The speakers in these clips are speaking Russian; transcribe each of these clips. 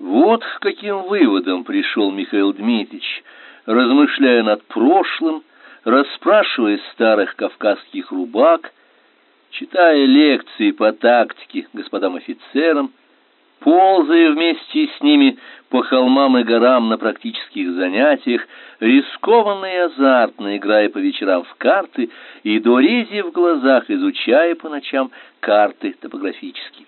Вот к каким выводам пришел Михаил Дмитриевич, размышляя над прошлым, расспрашивая старых кавказских рубак, читая лекции по тактике господам офицерам, ползая вместе с ними по холмам и горам на практических занятиях, рискованно и азартно играя по вечерам в карты и до рези в глазах изучая по ночам карты топографические.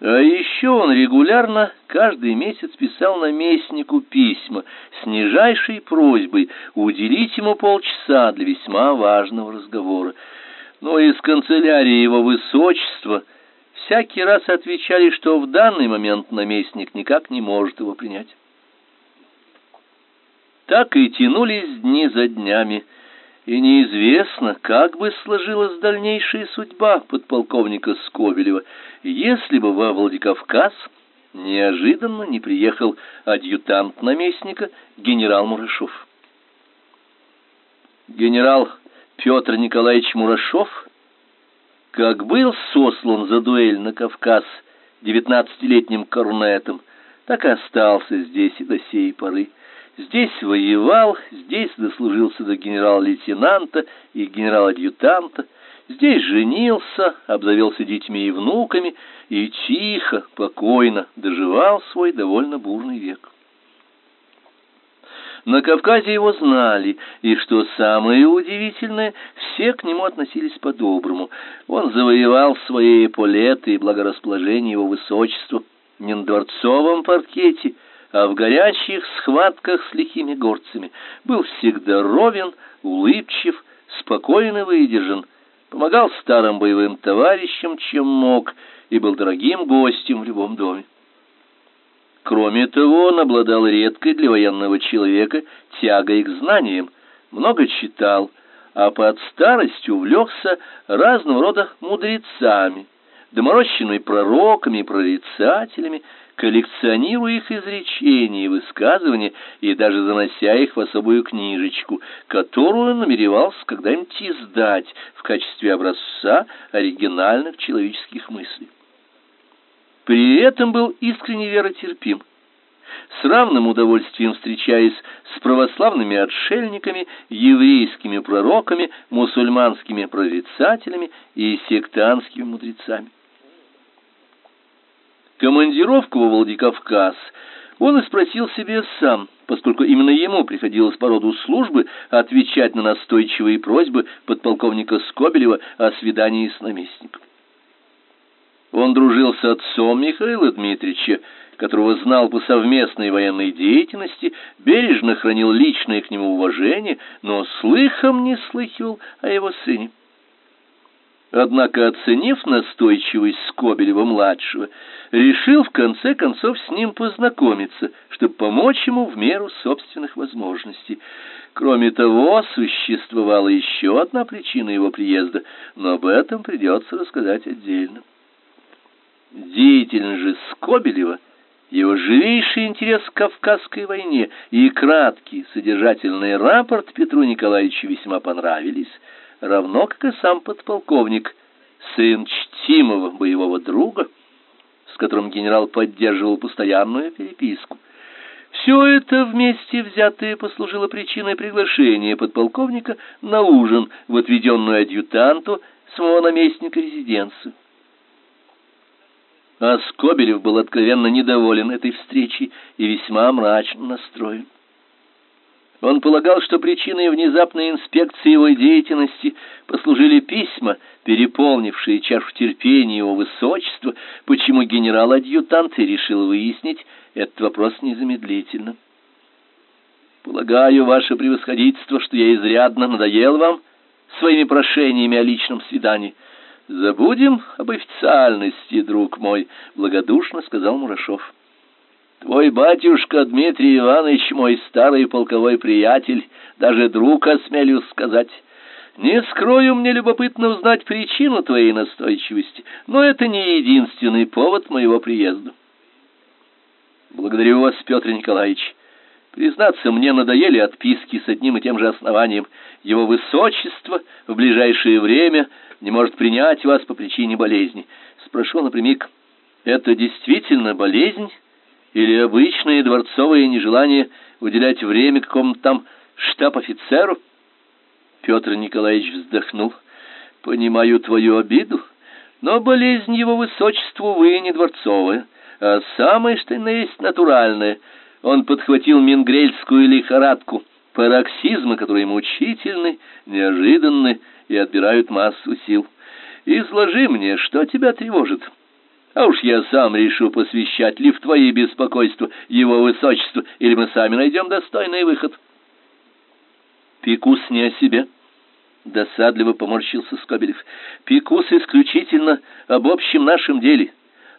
А еще он регулярно каждый месяц писал наместнику письма с нижайшей просьбой уделить ему полчаса для весьма важного разговора. Но из канцелярии его высочества всякий раз отвечали, что в данный момент наместник никак не может его принять. Так и тянулись дни за днями, и неизвестно, как бы сложилась дальнейшая судьба подполковника Скобелева, если бы во Владикавказ неожиданно не приехал адъютант наместника генерал Мурашов. Генерал Петр Николаевич Мурашов, как был сослан за дуэль на Кавказ девятнадцатилетним корнетом, так и остался здесь и до сей поры. Здесь воевал, здесь дослужился до генерал-лейтенанта и генерал-адъютанта, здесь женился, обзавелся детьми и внуками и тихо, покойно доживал свой довольно бурный век. На Кавказе его знали, и, что самое удивительное, все к нему относились по-доброму. Он завоевал свои эполеты и благорасположение его высочества не на дворцовом паркете, а в горячих схватках с лихими горцами был всегда ровен, улыбчив, спокоен и выдержан, помогал старым боевым товарищам, чем мог, и был дорогим гостем в любом доме. Кроме того, он обладал редкой для военного человека тягой к знаниям, много читал, а под старость увлекся разного рода мудрецами, доморощенными пророками и прорицателями, коллекционируя их изречения и высказывания и даже занося их в особую книжечку, которую он намеревался когда-нибудь издать в качестве образца оригинальных человеческих мыслей. При этом был искренне веротерпим, с равным удовольствием встречаясь с православными отшельниками, еврейскими пророками, мусульманскими прорицателями и сектантскими мудрецами командировку во Владикавказ он и спросил себе сам, поскольку именно ему приходилось по роду службы отвечать на настойчивые просьбы подполковника Скобелева о свидании с наместником. Он дружил с отцом Михаила Дмитриевича, которого знал по совместной военной деятельности, бережно хранил личное к нему уважение, но слыхом не слыхивал о его сыне. Однако, оценив настойчивость Скобелева-младшего, решил в конце концов с ним познакомиться, чтобы помочь ему в меру собственных возможностей. Кроме того, существовала еще одна причина его приезда, но об этом придется рассказать отдельно. Деятельность же Скобелева, его живейший интерес к Кавказской войне и краткий содержательный рапорт Петру Николаевичу весьма понравились – равно как и сам подполковник, сын чтимого боевого друга, с которым генерал поддерживал постоянную переписку. Все это вместе взятое послужило причиной приглашения подполковника на ужин в отведенную адъютанту самого наместника резиденцию. А Скобелев был откровенно недоволен этой встречей и весьма мрачно настроен. Он полагал, что причиной внезапной инспекции его деятельности послужили письма, переполнившие чашу терпения его высочества, почему генерал-адъютант решил выяснить этот вопрос незамедлительно. Полагаю, ваше превосходительство, что я изрядно надоел вам своими прошениями о личном свидании. Забудем об официальности, друг мой, благодушно сказал Мурашов. Твой батюшка Дмитрий Иванович мой старый полковой приятель, даже друг осмелюсь сказать. Не скрою, мне любопытно узнать причину твоей настойчивости, но это не единственный повод моего приезда. Благодарю вас, Петр Николаевич. Признаться, мне надоели отписки с одним и тем же основанием. Его высочество в ближайшее время не может принять вас по причине болезни. Спрошу напрямик, это действительно болезнь? Или обычное дворцовое нежелание уделять время какому-то там штаб-офицеру? Петр Николаевич вздохнул. Понимаю твою обиду, но болезнь его высочества, увы, не дворцовая, а самая, что ни есть, натуральная. Он подхватил мингрельскую лихорадку, пароксизмы, которые мучительны, неожиданны и отбирают массу сил. Изложи мне, что тебя тревожит. А уж я сам решу, посвящать ли в твои беспокойства его высочество, или мы сами найдем достойный выход. Пекусь не о себе. Досадливо поморщился Скобелев. Пекусь исключительно об общем нашем деле,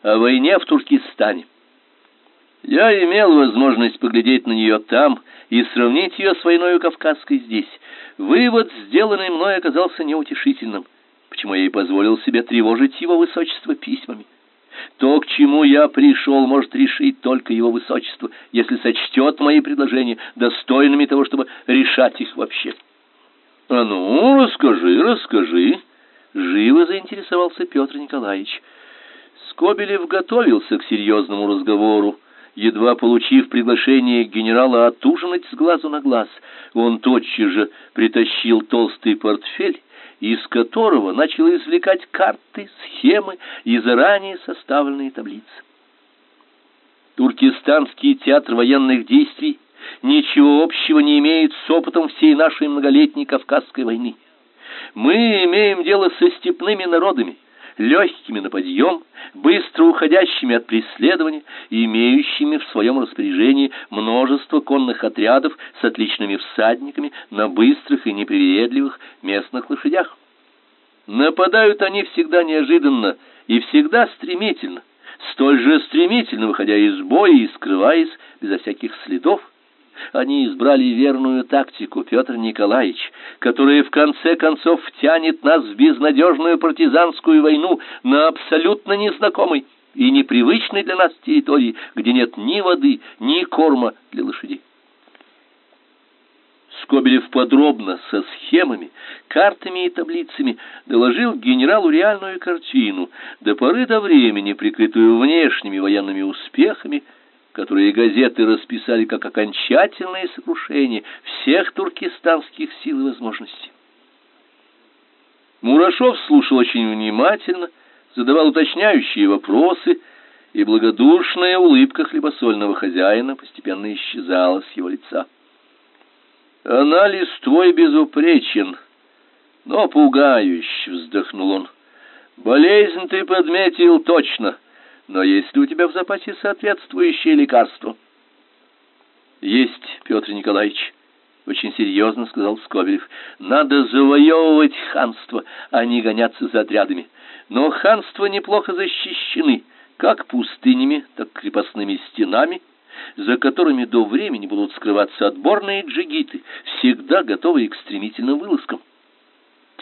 о войне в Туркестане. Я имел возможность поглядеть на нее там и сравнить ее с войной кавказской здесь. Вывод, сделанный мной, оказался неутешительным, почему я и позволил себе тревожить его высочество письмами. То, к чему я пришел, может решить только его высочество, если сочтет мои предложения достойными того, чтобы решать их вообще. — А ну, расскажи, расскажи, — живо заинтересовался Петр Николаевич. Скобелев готовился к серьезному разговору. Едва получив приглашение генерала отужинать с глазу на глаз, он тотчас же притащил толстый портфель из которого начал извлекать карты, схемы и заранее составленные таблицы. Туркестанский театр военных действий ничего общего не имеет с опытом всей нашей многолетней Кавказской войны. Мы имеем дело со степными народами, легкими на подъем, быстро уходящими от преследования и имеющими в своем распоряжении множество конных отрядов с отличными всадниками на быстрых и непривередливых местных лошадях. Нападают они всегда неожиданно и всегда стремительно, столь же стремительно выходя из боя и скрываясь безо всяких следов. Они избрали верную тактику, Петр Николаевич, которая в конце концов втянет нас в безнадежную партизанскую войну на абсолютно незнакомой и непривычной для нас территории, где нет ни воды, ни корма для лошадей. Скобелев подробно, со схемами, картами и таблицами доложил генералу реальную картину, до поры до времени прикрытую внешними военными успехами, которые газеты расписали как окончательное сокрушение всех туркестанских сил и возможностей. Мурашов слушал очень внимательно, задавал уточняющие вопросы, и благодушная улыбка хлебосольного хозяина постепенно исчезала с его лица. Анализ твой безупречен, но пугающе, вздохнул он. Болезнь ты подметил точно, но есть ли у тебя в запасе соответствующее лекарство? Есть, Петр Николаевич, очень серьезно сказал Скобелев. Надо завоевывать ханство, а не гоняться за отрядами. Но ханства неплохо защищены, как пустынями, так крепостными стенами за которыми до времени будут скрываться отборные джигиты, всегда готовые к стремительным вылазкам.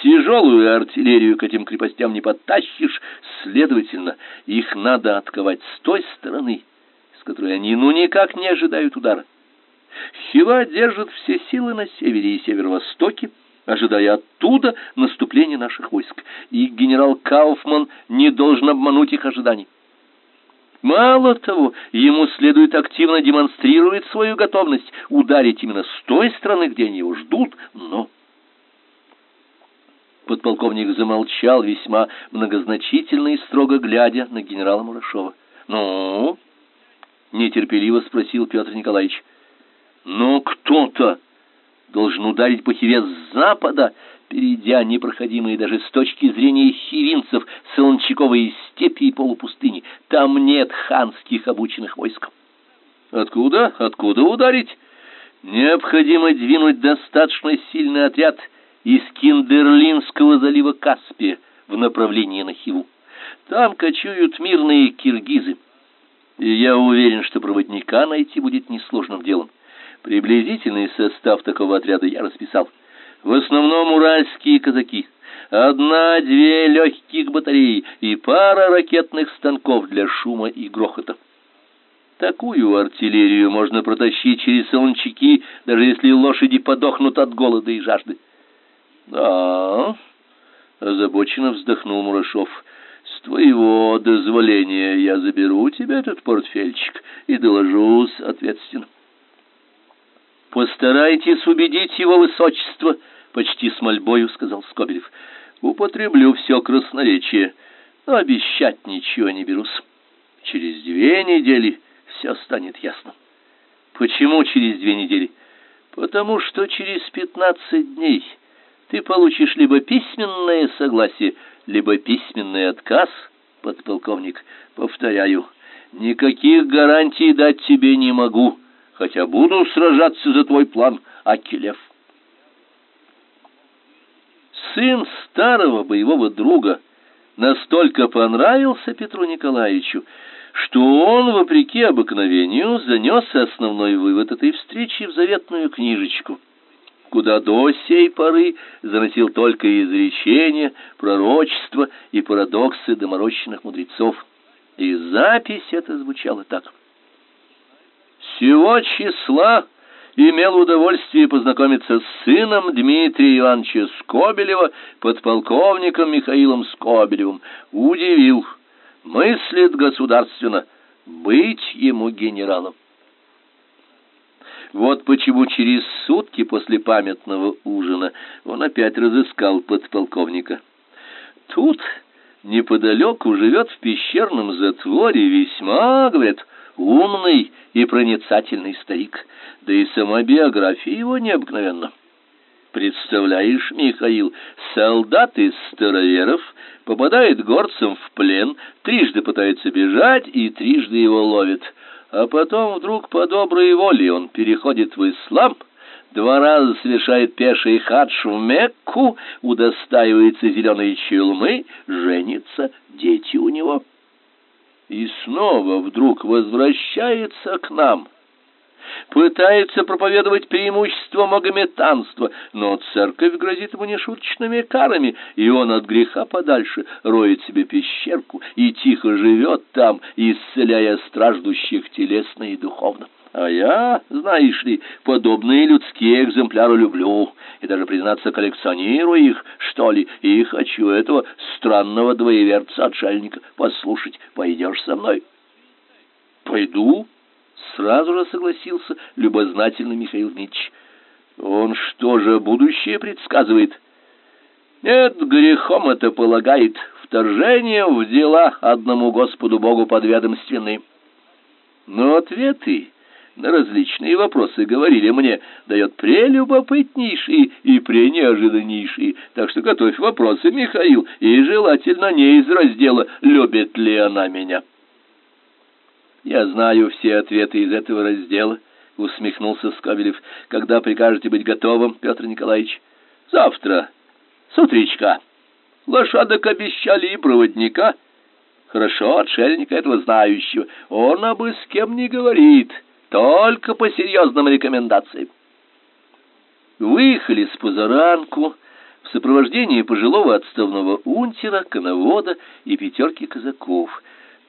Тяжелую артиллерию к этим крепостям не подтащишь, следовательно, их надо отковать с той стороны, с которой они ну никак не ожидают удара. Хива держит все силы на севере и северо-востоке, ожидая оттуда наступления наших войск, и генерал Кауфман не должен обмануть их ожиданий. Мало того, ему следует активно демонстрировать свою готовность ударить именно с той стороны, где они его ждут, но... Подполковник замолчал, весьма многозначительно и строго глядя на генерала Мурашова. «Ну?» — нетерпеливо спросил Петр Николаевич. «Ну, кто-то должен ударить по Хиве с запада, перейдя непроходимые даже с точки зрения хивинцев солончаковые степи и полупустыни. Там нет ханских обученных войск. Откуда? Откуда ударить? Необходимо двинуть достаточно сильный отряд из Киндерлинского залива Каспия в направлении на Хиву. Там кочуют мирные киргизы. И я уверен, что проводника найти будет несложным делом. Приблизительный состав такого отряда я расписал. В основном уральские казаки. Одна-две легких батареи и пара ракетных станков для шума и грохота. Такую артиллерию можно протащить через солончаки, даже если лошади подохнут от голода и жажды. Да, озабоченно вздохнул Мурашов. С твоего дозволения я заберу тебе этот портфельчик и доложусь ответственно. Постарайтесь убедить его высочество, почти с мольбою сказал Скобелев. Употреблю все красноречие, но обещать ничего не берусь. Через две недели все станет ясно. Почему через две недели? Потому что через пятнадцать дней ты получишь либо письменное согласие, либо письменный отказ, подполковник. Повторяю, никаких гарантий дать тебе не могу, хотя буду сражаться за твой план, Акелев. Сын старого боевого друга настолько понравился Петру Николаевичу, что он, вопреки обыкновению, занес основной вывод этой встречи в заветную книжечку, куда до сей поры заносил только изречения, пророчества и парадоксы доморощенных мудрецов. И запись эта звучала так. «Сего числа имел удовольствие познакомиться с сыном Дмитрия Ивановича Скобелева, подполковником Михаилом Скобелевым. Удивил» мыслит государственно, быть ему генералом. Вот почему через сутки после памятного ужина он опять разыскал подполковника. Тут неподалеку живет в пещерном затворе весьма, говорят, умный и проницательный старик, да и сама биография его необыкновенна. Представляешь, Михаил, солдат из староверов попадает горцам в плен, трижды пытается бежать и трижды его ловит. А потом вдруг по доброй воле он переходит в ислам, два раза совершает пеший хадж в Мекку, удостаивается зеленой челмы, женится, дети у него. И снова вдруг возвращается к нам — пытается проповедовать преимущество магометанства, но церковь грозит ему нешуточными карами, и он от греха подальше роет себе пещерку и тихо живет там, исцеляя страждущих телесно и духовно. А я, знаешь ли, подобные людские экземпляры люблю, и даже, признаться, коллекционирую их, что ли, и хочу этого странного двоеверца-отшельника послушать. Пойдешь со мной? Пойду, Сразу же согласился любознательный Михаил Дмитриевич. Он что же будущее предсказывает? Нет, грехом это полагает, вторжение в дела одному Господу Богу подведомственны. Но ответы на различные вопросы говорили мне, дает прелюбопытнейшие и пренеожиданнейшие. Так что готовь вопросы, Михаил, и желательно не из раздела «Любит ли она меня?». Я знаю все ответы из этого раздела, усмехнулся Скобелев. Когда прикажете быть готовым, Петр Николаевич? Завтра, с утречка. Лошадок обещали и проводника. Хорошо, отшельника этого знающего. Он об с кем не говорит, только по серьезным рекомендациям. Выехали с позаранку в сопровождении пожилого отставного унтера, коновода и пятерки казаков.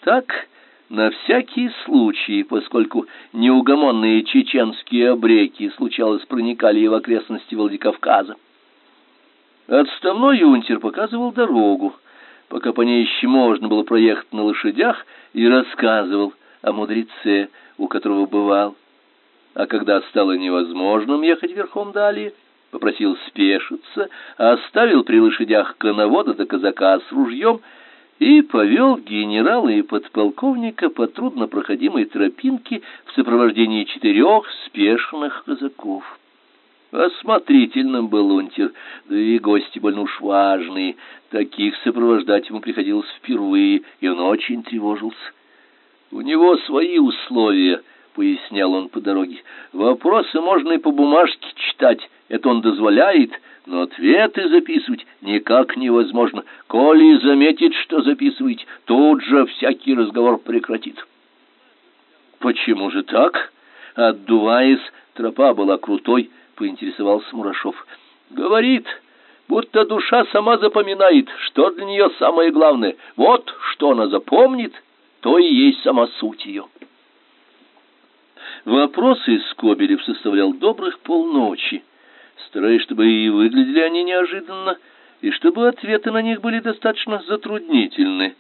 Так на всякий случай, поскольку неугомонные чеченские обреки случалось проникали и в окрестности Владикавказа. Отставной юнтер показывал дорогу, пока по ней еще можно было проехать на лошадях, и рассказывал о мудреце, у которого бывал. А когда стало невозможным ехать верхом далее, попросил спешиться, оставил при лошадях коновода до казака с ружьем и повел генерала и подполковника по труднопроходимой тропинке в сопровождении четырех спешных казаков. Осмотрительным был унтер, да и гости больно уж важные. Таких сопровождать ему приходилось впервые, и он очень тревожился. У него свои условия —— пояснял он по дороге. «Вопросы можно и по бумажке читать, это он дозволяет, но ответы записывать никак невозможно. Коли заметит, что записываете, тут же всякий разговор прекратит». «Почему же так?» Отдуваясь, тропа была крутой, поинтересовался Мурашов. «Говорит, будто душа сама запоминает, что для нее самое главное. Вот что она запомнит, то и есть сама суть ее». Вопросы Скобелев составлял добрых полночи, стараясь, чтобы и выглядели они неожиданно, и чтобы ответы на них были достаточно затруднительны.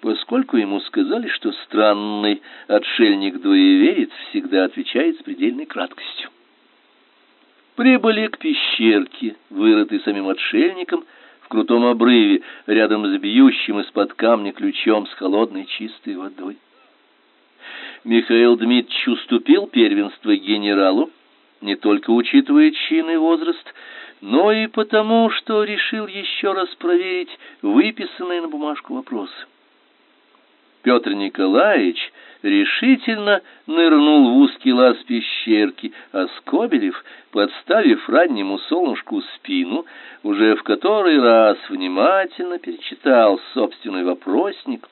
поскольку ему сказали, что странный отшельник-двоеверец всегда отвечает с предельной краткостью. Прибыли к пещерке, вырытой самим отшельником, в крутом обрыве, рядом с бьющим из-под камня ключом с холодной чистой водой. Михаил Дмитриевич уступил первенство генералу, не только учитывая чин и возраст, но и потому, что решил еще раз проверить выписанные на бумажку вопросы. Петр Николаевич решительно нырнул в узкий лаз пещерки, а Скобелев, подставив раннему солнышку спину, уже в который раз внимательно перечитал собственный вопросник,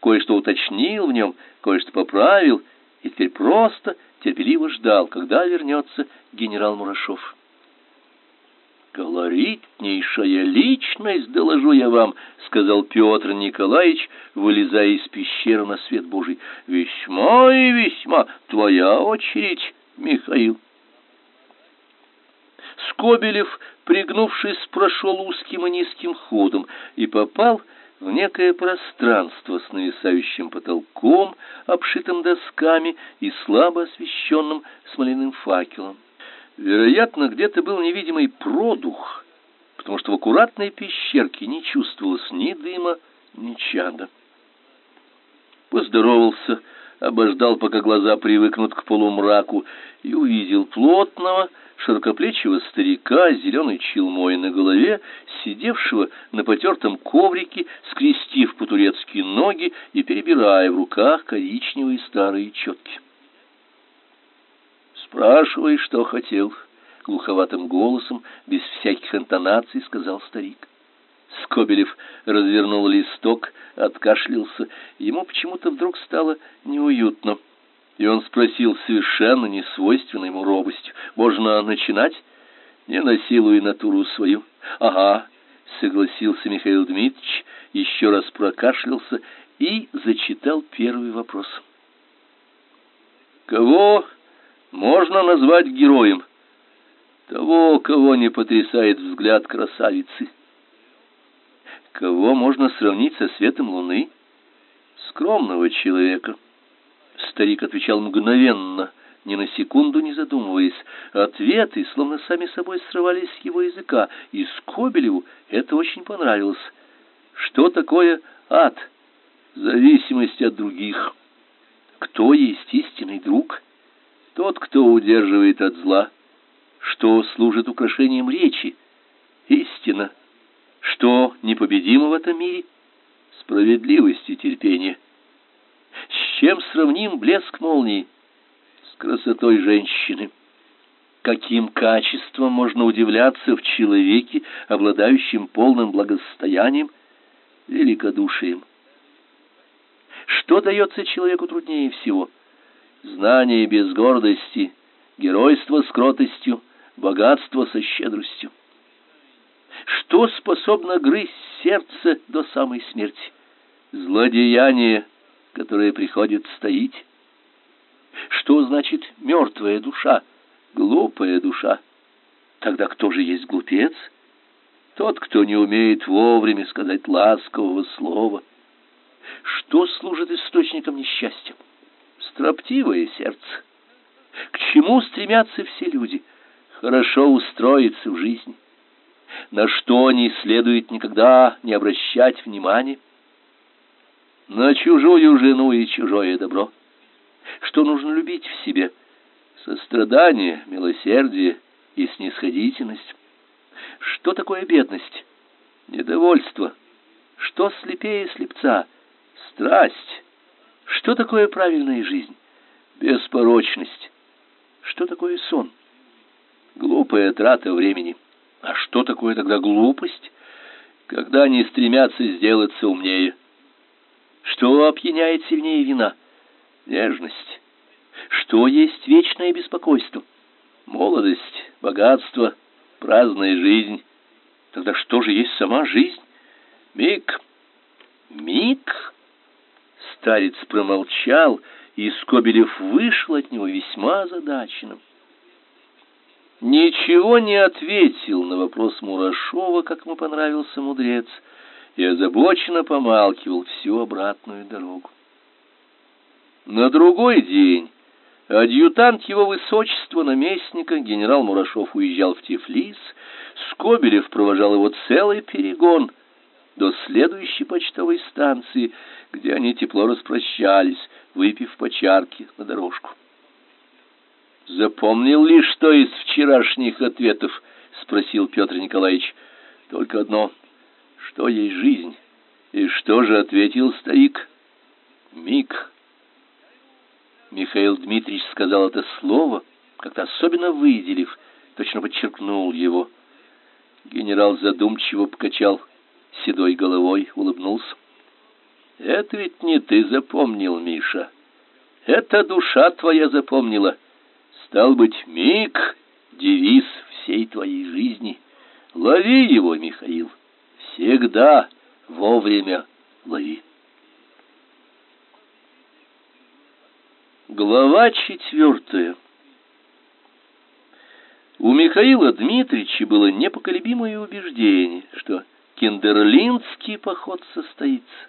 кое-что уточнил в нем, кое-что поправил, и теперь просто терпеливо ждал, когда вернется генерал Мурашов. «Колоритнейшая личность, доложу я вам», — сказал Петр Николаевич, вылезая из пещеры на свет Божий. «Весьма и весьма твоя очередь, Михаил». Скобелев, пригнувшись, прошел узким и низким ходом и попал в некое пространство с нависающим потолком, обшитым досками и слабо освещенным смоляным факелом. Вероятно, где-то был невидимый продух, потому что в аккуратной пещерке не чувствовалось ни дыма, ни чада. Поздоровался, обождал, пока глаза привыкнут к полумраку, и увидел плотного, широкоплечего старика с зеленой челмой на голове, сидевшего на потертом коврике, скрестив по-турецки ноги и перебирая в руках коричневые старые четки. «Спрашивай, что хотел», — глуховатым голосом, без всяких интонаций, сказал старик. Скобелев развернул листок, откашлялся. Ему почему-то вдруг стало неуютно. И он спросил совершенно несвойственной ему робостью. «Можно начинать?» «Не насилуй натуру свою». «Ага», — согласился Михаил Дмитриевич, еще раз прокашлялся и зачитал первый вопрос. «Кого можно назвать героем того, кого не потрясает взгляд красавицы. Кого можно сравнить со светом луны? Скромного человека. Старик отвечал мгновенно, ни на секунду не задумываясь. Ответы словно сами собой срывались с его языка, и Скобелеву это очень понравилось. Что такое ад? Зависимость от других. Кто есть истинный друг? Тот, кто удерживает от зла, что служит украшением речи, истина, что непобедимо в этом мире, справедливость и терпение. Чем сравним блеск молнии? С красотой женщины. Каким качеством можно удивляться в человеке, обладающем полным благосостоянием, великодушием? Что дается человеку труднее всего? знание без гордости, геройство с кротостью, богатство со щедростью. Что способно грызть сердце до самой смерти? Злодеяние, которое приходит стоить. Что значит мертвая душа, глупая душа? Тогда кто же есть глупец? Тот, кто не умеет вовремя сказать ласкового слова. Что служит источником несчастья? строптивое сердце. К чему стремятся все люди? Хорошо устроиться в жизни. На что не следует никогда не обращать внимания? На чужую жену и чужое добро. Что нужно любить в себе? Сострадание, милосердие и снисходительность. Что такое бедность? Недовольство. Что слепее слепца? Страсть что такое правильная жизнь? Беспорочность. Что такое сон? Глупая трата времени. А что такое тогда глупость? Когда они стремятся сделаться умнее. Что опьяняет сильнее вина? Нежность. Что есть вечное беспокойство? Молодость, богатство, праздная жизнь. Тогда что же есть сама жизнь? Миг. Миг Старец промолчал, и Скобелев вышел от него весьма озадаченным. Ничего не ответил на вопрос Мурашова, как ему понравился мудрец, и озабоченно помалкивал всю обратную дорогу. На другой день адъютант его высочества наместника генерал Мурашов уезжал в Тифлис, Скобелев провожал его целый перегон до следующей почтовой станции, где они тепло распрощались, выпив по чарке на дорожку. Запомнил ли что из вчерашних ответов? спросил Петр Николаевич. Только одно: что есть жизнь? И что же ответил старик? Миг. Михаил Дмитриевич сказал это слово, как-то особенно выделив, точно подчеркнул его. Генерал задумчиво покачал седой головой, улыбнулся. Это ведь не ты запомнил, Миша. Это душа твоя запомнила. Стал быть, миг девиз всей твоей жизни. Лови его, Михаил. Всегда вовремя лови. Глава четвертая. У Михаила Дмитриевича было непоколебимое убеждение, что Кендерлинский поход состоится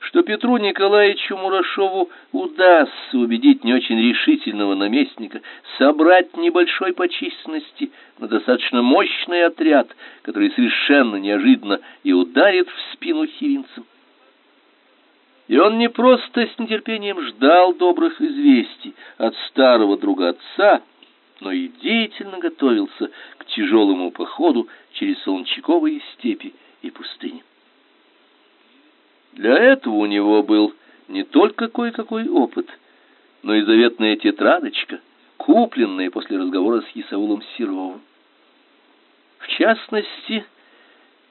что Петру Николаевичу Мурашову удастся убедить не очень решительного наместника собрать небольшой по численности, но достаточно мощный отряд, который совершенно неожиданно и ударит в спину хиринцам. И он не просто с нетерпением ждал добрых известий от старого друга отца, но и деятельно готовился к тяжелому походу через солончаковые степи и пустыни. Для этого у него был не только кое-какой опыт, но и заветная тетрадочка, купленная после разговора с Исаулом Серовым. В частности,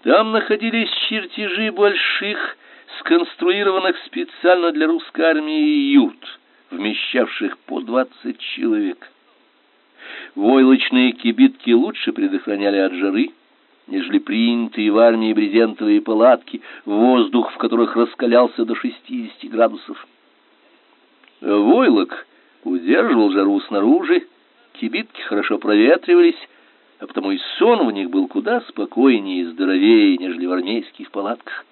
там находились чертежи больших, сконструированных специально для русской армии ют, вмещавших по двадцать человек. Войлочные кибитки лучше предохраняли от жары, нежели принятые в армии брезентовые палатки, воздух в которых раскалялся до 60 градусов. Войлок удерживал жару снаружи, кибитки хорошо проветривались, а потому и сон в них был куда спокойнее и здоровее, нежели в армейских палатках.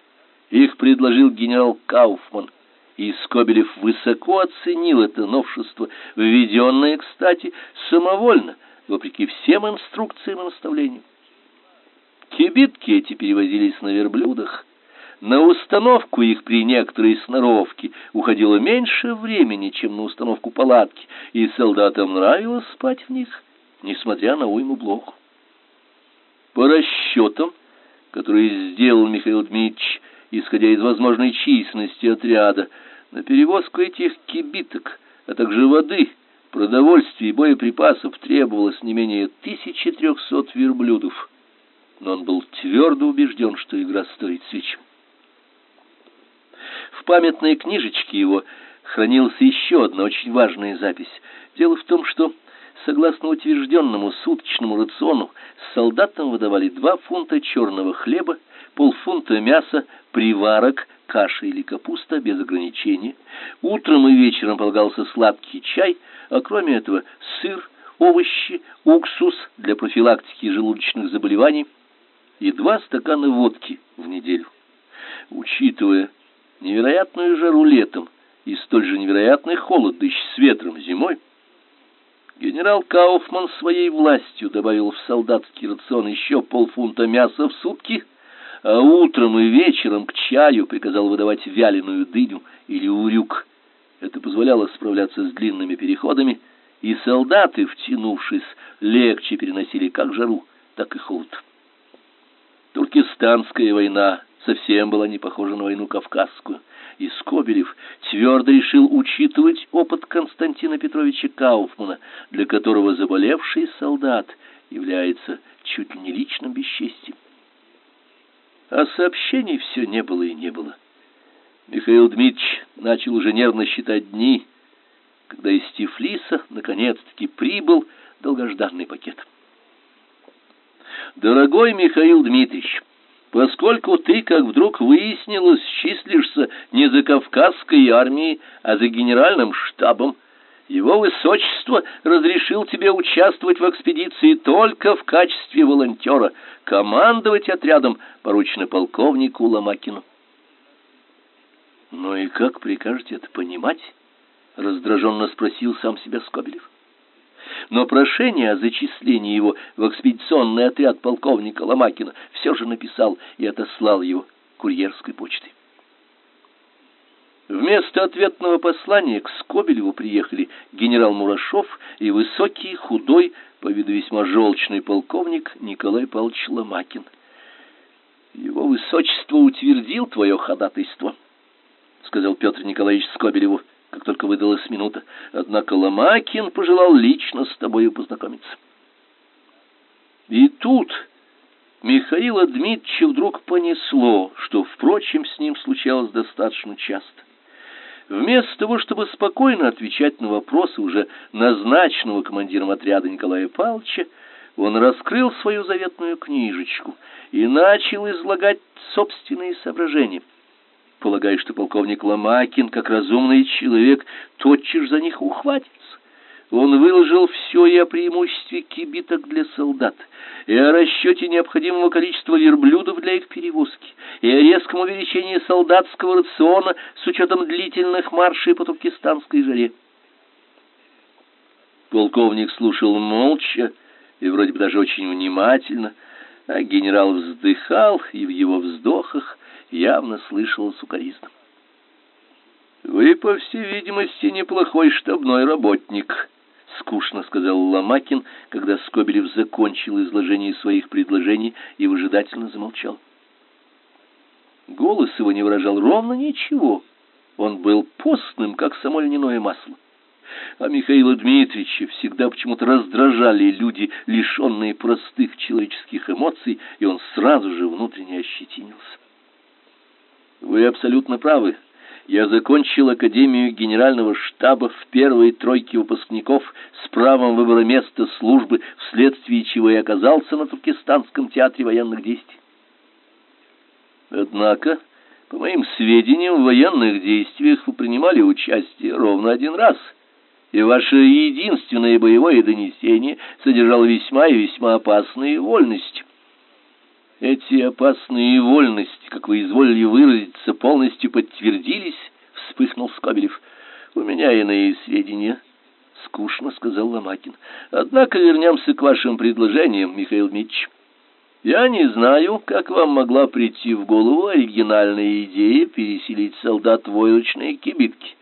Их предложил генерал Кауфман, и Скобелев высоко оценил это новшество, введенное, кстати, самовольно, вопреки всем инструкциям и наставлениям. Кибитки эти перевозились на верблюдах. На установку их при некоторой сноровке уходило меньше времени, чем на установку палатки, и солдатам нравилось спать в них, несмотря на уйму блох. По расчетам, которые сделал Михаил Дмитриевич, исходя из возможной численности отряда, на перевозку этих кибиток, а также воды, продовольствия и боеприпасов требовалось не менее 1300 верблюдов но он был твердо убежден, что игра стоит свеч. В памятной книжечке его хранилась еще одна очень важная запись. Дело в том, что, согласно утвержденному суточному рациону, солдатам выдавали два фунта черного хлеба, полфунта мяса, приварок, каша или капуста без ограничения. Утром и вечером полагался сладкий чай, а кроме этого сыр, овощи, уксус для профилактики желудочных заболеваний – и два стакана водки в неделю. Учитывая невероятную жару летом и столь же невероятный холод, да с ветром зимой, генерал Кауфман своей властью добавил в солдатский рацион еще полфунта мяса в сутки, а утром и вечером к чаю приказал выдавать вяленую дыню или урюк. Это позволяло справляться с длинными переходами, и солдаты, втянувшись, легче переносили как жару, так и холод. Туркестанская война совсем была не похожа на войну кавказскую, и Скобелев твердо решил учитывать опыт Константина Петровича Кауфмана, для которого заболевший солдат является чуть ли не личным бесчестием. А сообщений все не было и не было. Михаил Дмитриевич начал уже нервно считать дни, когда из Тифлиса наконец-таки прибыл долгожданный пакет. Дорогой Михаил Дмитриевич, поскольку ты, как вдруг выяснилось, числишься не за Кавказской армией, а за генеральным штабом, Его высочество разрешил тебе участвовать в экспедиции только в качестве волонтера. Командовать отрядом поручено полковнику Ломакину. «Ну и как прикажете это понимать?» — раздраженно спросил сам себя Скобелев. Но прошение о зачислении его в экспедиционный отряд полковника Ломакина все же написал и отослал его курьерской почтой. Вместо ответного послания к Скобелеву приехали генерал Мурашов и высокий, худой, по виду весьма желчный полковник Николай Павлович Ломакин. «Его высочество утвердил твое ходатайство», — сказал Петр Николаевич Скобелеву, как только выдалась минута. «Однако Ломакин пожелал лично с тобою познакомиться». И тут Михаила Дмитриевича вдруг понесло, что, впрочем, с ним случалось достаточно часто. Вместо того, чтобы спокойно отвечать на вопросы уже назначенного командиром отряда Николая Павловича, он раскрыл свою заветную книжечку и начал излагать собственные соображения. Полагая, что полковник Ломакин, как разумный человек, тотчас за них ухватится. Он выложил все и о преимуществе кибиток для солдат, и о расчете необходимого количества верблюдов для их перевозки, и о резком увеличении солдатского рациона с учетом длительных маршей по туркестанской жаре. Полковник слушал молча и вроде бы даже очень внимательно, а генерал вздыхал, и в его вздохах явно слышалось укоризна. «Вы, по всей видимости, неплохой штабной работник», скучно сказал Ломакин, когда Скобелев закончил изложение своих предложений и выжидательно замолчал. Голос его не выражал ровно ничего. Он был постным, как само льняное масло. А Михаила Дмитриевича всегда почему-то раздражали люди, лишенные простых человеческих эмоций, и он сразу же внутренне ощетинился. «Вы абсолютно правы», я закончил Академию Генерального штаба в первой тройке выпускников с правом выбора места службы, вследствие чего и оказался на Туркестанском театре военных действий. Однако, по моим сведениям, в военных действиях вы принимали участие ровно один раз, и ваше единственное боевое донесение содержало весьма и весьма опасные вольности. Эти опасные вольности, как вы изволили выразиться, полностью подтвердились, вспыхнул Скобелев. У меня иные сведения, скучно сказал Ломакин. Однако вернемся к вашим предложениям, Михаил Митч. Я не знаю, как вам могла прийти в голову оригинальная идея переселить солдат в войлочные кибитки.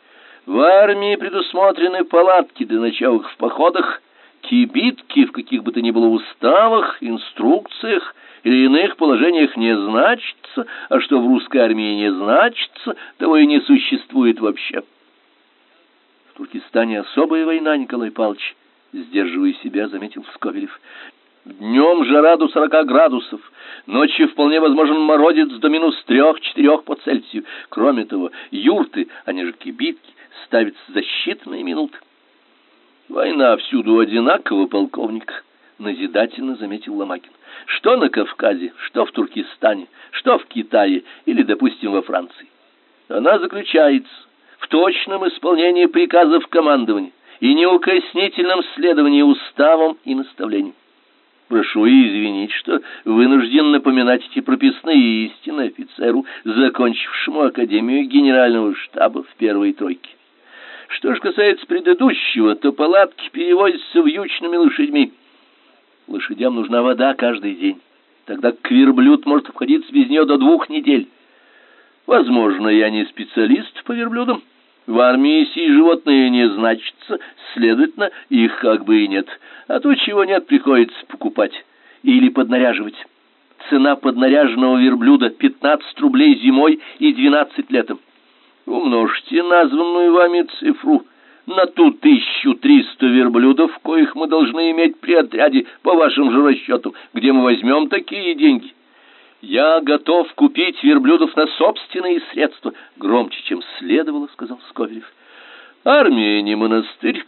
В армии предусмотрены палатки для ночевок в походах, кибитки в каких бы то ни было уставах, инструкциях или иных положениях не значится, а что в русской армии не значится, того и не существует вообще. В Туркестане особая война, Николай Павлович, сдерживая себя, заметил Скобелев. Днем жара до сорока градусов, ночью вполне возможен морозец до минус трех-четырех по Цельсию. Кроме того, юрты, они же кибитки, ставятся за считанные минуты. Война всюду одинакова, полковник, назидательно заметил Ломакин. Что на Кавказе, что в Туркестане, что в Китае или, допустим, во Франции. Она заключается в точном исполнении приказов командования и неукоснительном следовании уставам и наставлениям. Прошу извинить, что вынужден напоминать эти прописные истины офицеру, закончившему Академию Генерального штаба в первой тройке. Что же касается предыдущего, то палатки перевозятся вьючными лошадьми. Лошадям нужна вода каждый день. Тогда кверблюд может обходиться без нее до двух недель. Возможно, я не специалист по верблюдам. В армии сии животные не значатся, следовательно, их как бы и нет. А то, чего нет, приходится покупать или поднаряживать. Цена поднаряженного верблюда 15 рублей зимой и 12 летом. Умножьте названную вами цифру на ту тысячу триста верблюдов, коих мы должны иметь при отряде, по вашим же расчетам, где мы возьмем такие деньги. Я готов купить верблюдов на собственные средства, громче, чем следовало, сказал Сковелев. Армия не монастырь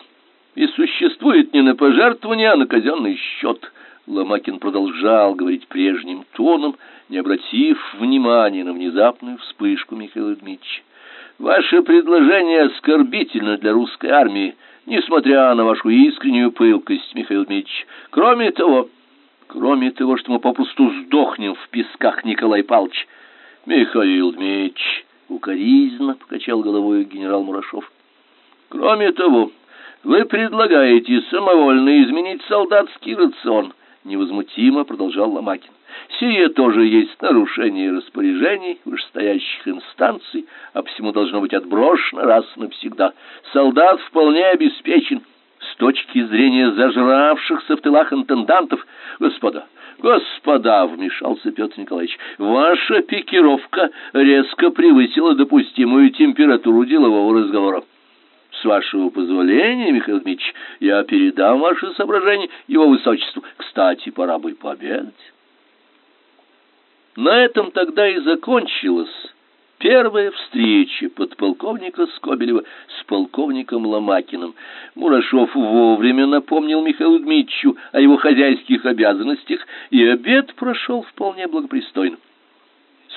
и существует не на пожертвование, а на казенный счет. Ломакин продолжал говорить прежним тоном, не обратив внимания на внезапную вспышку Михаила Дмитриевича. Ваше предложение оскорбительно для русской армии, несмотря на вашу искреннюю пылкость, Михаил Дмитриевич. Кроме того, кроме того, что мы попросту сдохнем в песках, Николай Павлович. Михаил Дмитриевич, укоризненно покачал головой генерал Мурашов. Кроме того, вы предлагаете самовольно изменить солдатский рацион, невозмутимо продолжал Ломакин. Сие тоже есть нарушение распоряжений вышестоящих инстанций, а посему должно быть отброшено раз навсегда. Солдат вполне обеспечен с точки зрения зажравшихся в тылах интендантов. Господа, господа, вмешался Петр Николаевич, ваша пикировка резко превысила допустимую температуру делового разговора. Вашего позволения, Михаил Дмитриевич, я передам ваши соображения его высочеству. Кстати, пора бы пообедать. На этом тогда и закончилась первая встреча подполковника Скобелева с полковником Ломакиным. Мурашов вовремя напомнил Михаилу Дмитриевичу о его хозяйских обязанностях, и обед прошел вполне благопристойно.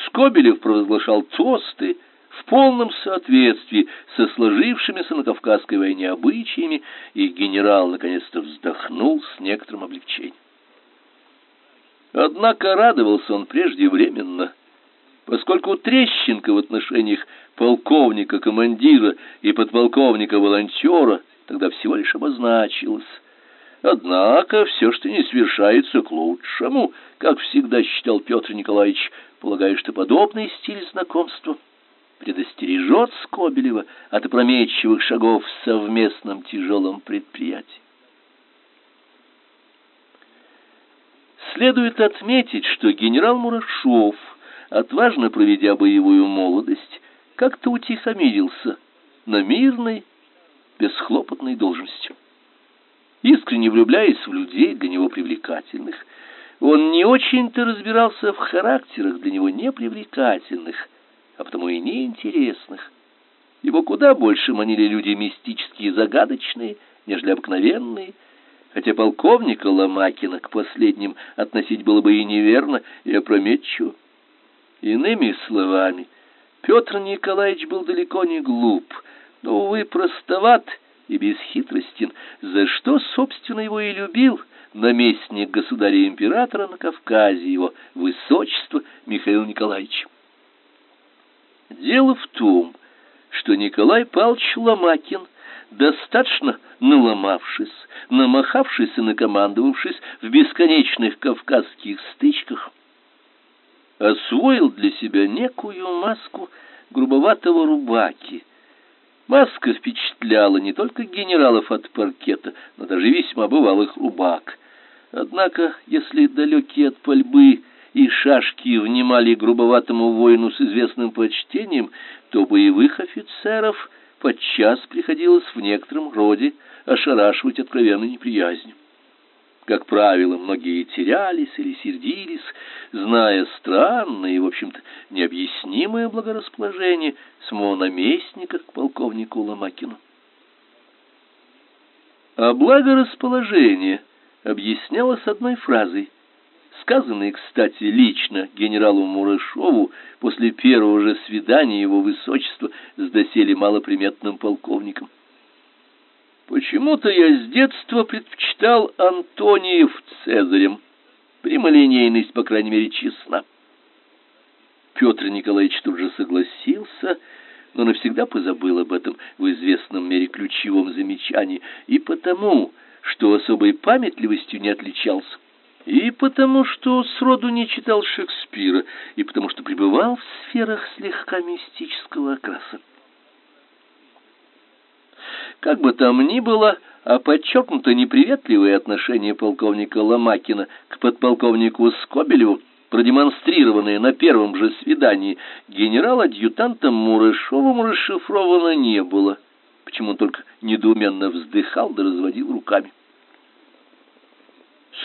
Скобелев провозглашал тосты в полном соответствии со сложившимися на Кавказской войне обычаями, и генерал наконец-то вздохнул с некоторым облегчением. Однако радовался он преждевременно, поскольку Трещенко в отношениях полковника-командира и подполковника-волонтера тогда всего лишь обозначилась. Однако все, что не свершается к лучшему, как всегда считал Петр Николаевич, полагая, что подобный стиль знакомства предостережет Скобелева от опрометчивых шагов в совместном тяжелом предприятии. Следует отметить, что генерал Мурашов, отважно проведя боевую молодость, как-то утихомирился на мирной, бесхлопотной должности. Искренне влюбляясь в людей, для него привлекательных, он не очень-то разбирался в характерах для него непривлекательных, а потому и неинтересных. Его куда больше манили люди мистические и загадочные, нежели обыкновенные, хотя полковника Ломакина к последним относить было бы и неверно, и опрометчиво. Иными словами, Петр Николаевич был далеко не глуп, но, увы, простоват и бесхитростен, за что, собственно, его и любил наместник государя-императора на Кавказе, его высочество Михаил Николаевич. Дело в том, что Николай Павлович Ломакин – достаточно наломавшись, намахавшись и накомандовавшись в бесконечных кавказских стычках, освоил для себя некую маску грубоватого рубаки. Маска впечатляла не только генералов от паркета, но даже весьма бывалых рубак. Однако, если далекие от пальбы и шашки внимали грубоватому воину с известным почтением, то боевых офицеров – подчас приходилось в некотором роде ошарашивать откровенной неприязнью. Как правило, многие терялись или сердились, зная странное и, в общем-то, необъяснимое благорасположение самого наместника к полковнику Ломакину. А благорасположение объяснялось одной фразой – сказанные, кстати, лично генералу Мурашову после первого же свидания его высочества с доселе малоприметным полковником. Почему-то я с детства предпочитал Антониев Цезарем. Прямолинейность, по крайней мере, честна. Петр Николаевич тут же согласился, но навсегда позабыл об этом в известном мере ключевом замечании, и потому, что особой памятливостью не отличался. И потому, что сроду не читал Шекспира, и потому, что пребывал в сферах слегка мистического окраса. Как бы там ни было, а подчеркнуто неприветливое отношение полковника Ломакина к подполковнику Скобелеву, продемонстрированное на первом же свидании, генерал-адъютантом Мурашовым расшифровано не было, почему он только недоуменно вздыхал да разводил руками.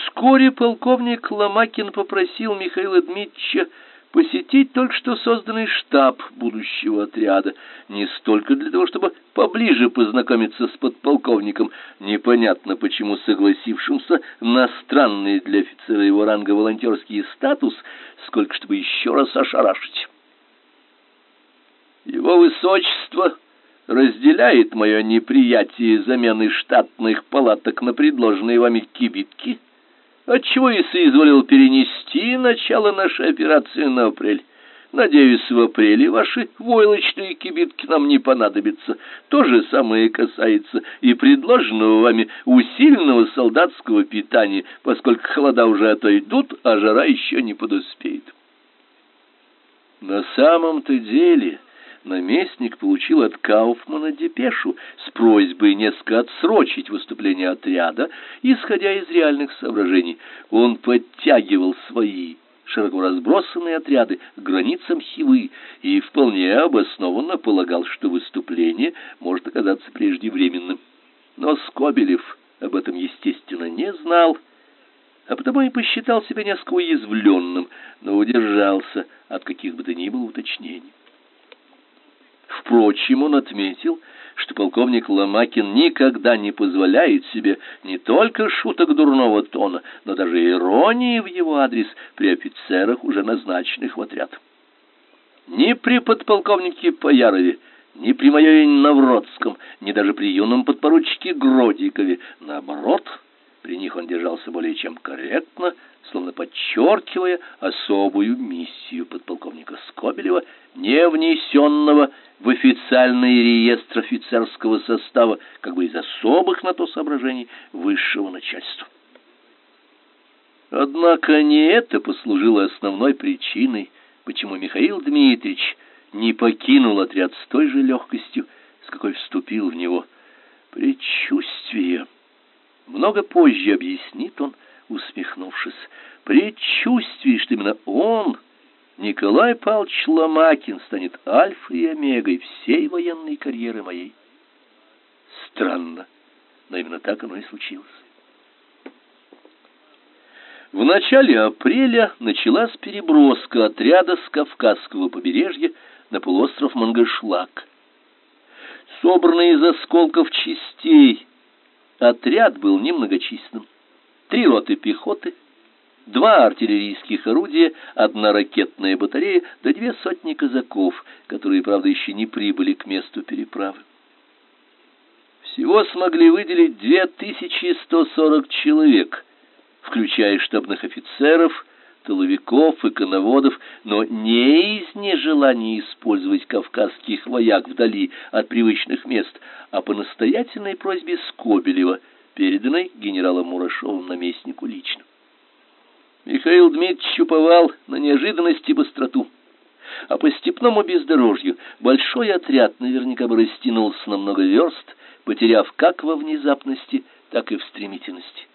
Вскоре полковник Ломакин попросил Михаила Дмитрича посетить только что созданный штаб будущего отряда, не столько для того, чтобы поближе познакомиться с подполковником, непонятно почему согласившимся на странный для офицера его ранга волонтерский статус, сколько чтобы еще раз ошарашить. Его высочество разделяет мое неприятие замены штатных палаток на предложенные вами кибитки, отчего и соизволил перенести начало нашей операции на апрель. Надеюсь, в апреле ваши войлочные кибитки нам не понадобятся. То же самое касается и предложенного вами усиленного солдатского питания, поскольку холода уже отойдут, а жара еще не подоспеет. На самом-то деле наместник получил от Кауфмана депешу с просьбой несколько отсрочить выступление отряда, исходя из реальных соображений. Он подтягивал свои широко разбросанные отряды к границам Хивы и вполне обоснованно полагал, что выступление может оказаться преждевременным. Но Скобелев об этом, естественно, не знал, а потому и посчитал себя несколько уязвленным, но удержался от каких бы то ни было уточнений. Впрочем, он отметил, что полковник Ломакин никогда не позволяет себе не только шуток дурного тона, но даже иронии в его адрес при офицерах, уже назначенных в отряд. Ни при подполковнике Поярове, ни при майоре Навродском, ни даже при юном подпоручике Гродикове, наоборот, при них он держался более чем корректно, словно подчеркивая особую миссию подполковника Скобелева, не внесенного в официальный реестр офицерского состава, как бы из особых на то соображений высшего начальства. Однако не это послужило основной причиной, почему Михаил Дмитриевич не покинул отряд с той же легкостью, с какой вступил в него. Предчувствие. Много позже объяснит он, усмехнувшись. Предчувствие, что именно он Николай Павлович Ломакин станет альфой и омегой всей военной карьеры моей. Странно, но именно так оно и случилось. В начале апреля началась переброска отряда с Кавказского побережья на полуостров Мангашлак. Собранный из осколков частей, отряд был немногочисленным. Три роты пехоты — два артиллерийских орудия, одна ракетная батарея, да две сотни казаков, которые, правда, еще не прибыли к месту переправы. Всего смогли выделить 2140 человек, включая штабных офицеров, тыловиков и коноводов, но не из нежелания использовать кавказских вояк вдали от привычных мест, а по настоятельной просьбе Скобелева, переданной генералом Мурашовым наместнику лично. Михаил Дмитриевич уповал на неожиданность и быстроту. А по степному бездорожью большой отряд наверняка бы растянулся на много верст, потеряв как во внезапности, так и в стремительности.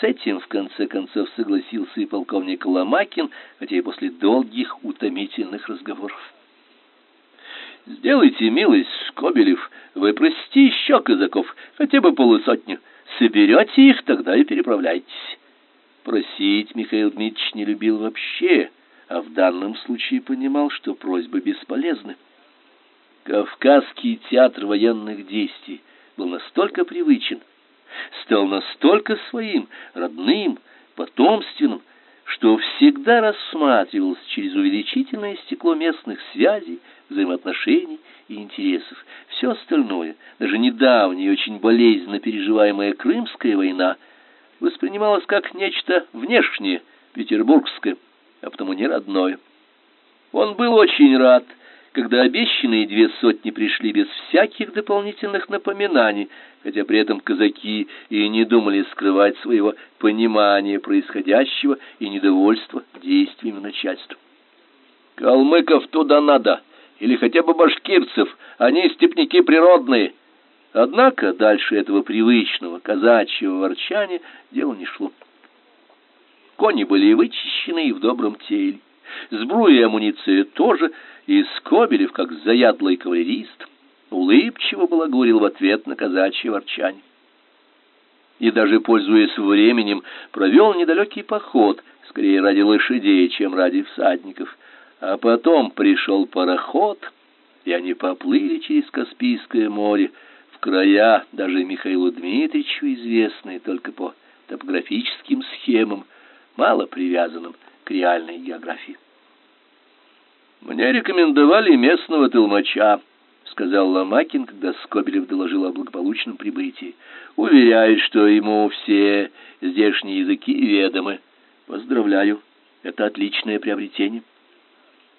С этим, в конце концов, согласился и полковник Ломакин, хотя и после долгих утомительных разговоров. «Сделайте милость, Скобелев, выпросите еще казаков, хотя бы полусотню. Соберете их, тогда и переправляйтесь». Просить Михаил Дмитриевич не любил вообще, а в данном случае понимал, что просьбы бесполезны. Кавказский театр военных действий был настолько привычен, стал настолько своим, родным, потомственным, что всегда рассматривался через увеличительное стекло местных связей, взаимоотношений и интересов. Все остальное, даже недавняя очень болезненно переживаемая Крымская война – воспринималось как нечто внешнее, петербургское, а потому не родное. Он был очень рад, когда обещанные две сотни пришли без всяких дополнительных напоминаний, хотя при этом казаки и не думали скрывать своего понимания происходящего и недовольства действиями начальства. «Калмыков туда надо, или хотя бы башкирцев, они степняки природные», Однако дальше этого привычного казачьего ворчания дело не шло. Кони были вычищены и в добром теле. Сбруя и амуниция тоже, и Скобелев, как заядлый кавалерист, улыбчиво балагурил в ответ на казачье ворчание. И даже, пользуясь временем, провел недалекий поход, скорее ради лошадей, чем ради всадников. А потом пришел пароход, и они поплыли через Каспийское море, в края, даже Михаилу Дмитриевичу известные только по топографическим схемам, мало привязанным к реальной географии. Мне рекомендовали местного толмача, сказал Ломакин, когда Скобелев доложил о благополучном прибытии. Уверяет, что ему все здешние языки ведомы. Поздравляю, это отличное приобретение.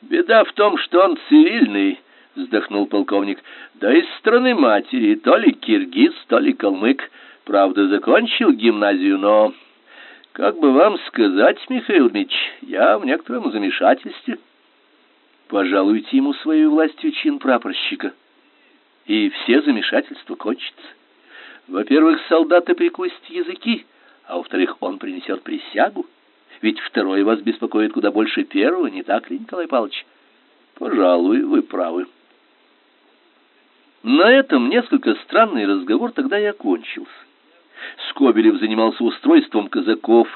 Беда в том, что он цивильный, вздохнул полковник. Да из страны матери, то ли киргиз, то ли калмык. Правда, закончил гимназию, но как бы вам сказать, Михаил Мич, я в некотором замешательстве. Пожалуйте ему свою властью чин прапорщика и все замешательства кончатся. Во-первых, солдаты прикусят языки, а во-вторых, он принесет присягу. Ведь второе вас беспокоит куда больше первого, не так ли, Николай Павлович? Пожалуй, вы правы. На этом несколько странный разговор тогда и окончился. Скобелев занимался устройством казаков,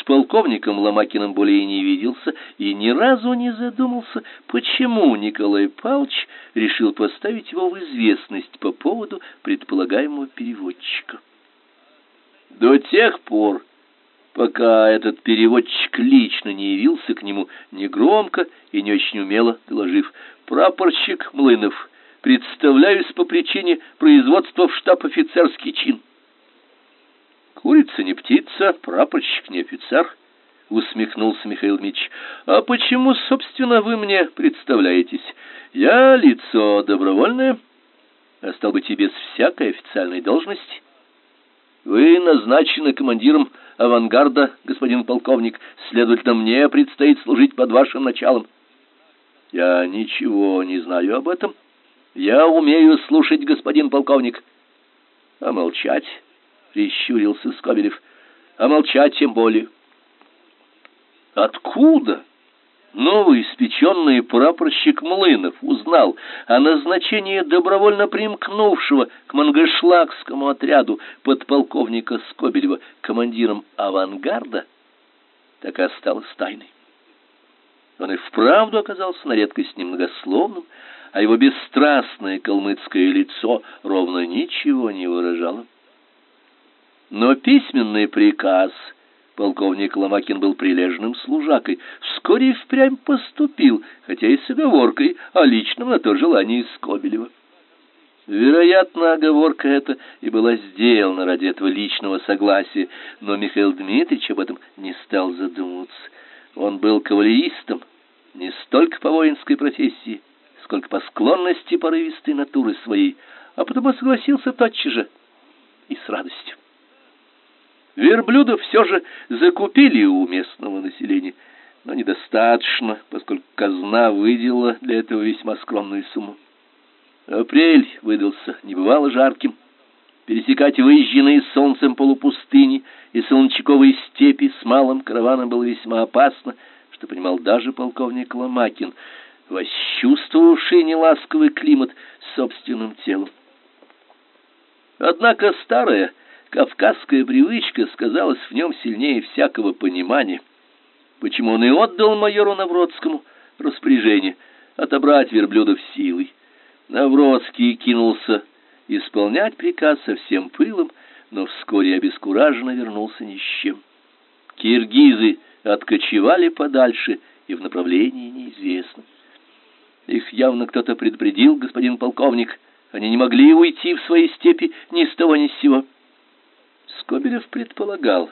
с полковником Ломакиным более не виделся и ни разу не задумался, почему Николай Павлович решил поставить его в известность по поводу предполагаемого переводчика. До тех пор, пока этот переводчик лично не явился к нему негромко и не очень умело доложив «Прапорщик Млынов, представляюсь по причине производства в штаб офицерский чин». Курица не птица, прапорщик не офицер, усмехнулся Михаил Мич. А почему, собственно, вы мне представляетесь? Я лицо добровольное, а стал быть и без всякой официальной должности. Вы назначены командиром авангарда, господин полковник, следовательно, мне предстоит служить под вашим началом. Я ничего не знаю об этом. Я умею слушать, господин полковник. А молчать прищурился Скобелев. А молчать тем более. Откуда? Новый испеченный прапорщик Млынов узнал о назначении добровольно примкнувшего к мангышлакскому отряду подполковника Скобелева командиром авангарда, так и осталось тайной. Он и вправду оказался на редкость немногословным, а его бесстрастное калмыцкое лицо ровно ничего не выражало. Но письменный приказ полковник Ломакин был прилежным служакой, вскоре впрямь поступил, хотя и с оговоркой о личном на то желании Скобелева. Вероятно, оговорка эта и была сделана ради этого личного согласия, но Михаил Дмитриевич об этом не стал задумываться. Он был кавалеристом не столько по воинской профессии, сколько по склонности порывистой натуры своей, а потому согласился тотчас же и с радостью. Верблюдов все же закупили у местного населения, но недостаточно, поскольку казна выделила для этого весьма скромную сумму. Апрель выдался небывало жарким. Пересекать выезженные солнцем полупустыни и солончаковые степи с малым караваном было весьма опасно, что понимал даже полковник Ломакин, восчувствовавший неласковый климат собственным телом. Однако старая Кавказская привычка сказалась в нем сильнее всякого понимания, почему он и отдал майору Навродскому распоряжение отобрать верблюдов силой. Навродский кинулся исполнять приказ со всем пылом, но вскоре обескураженно вернулся ни с чем. Киргизы откочевали подальше и в направлении неизвестном. Их явно кто-то предупредил, господин полковник. Они не могли уйти в свои степи ни с того ни с сего. Скобелев предполагал,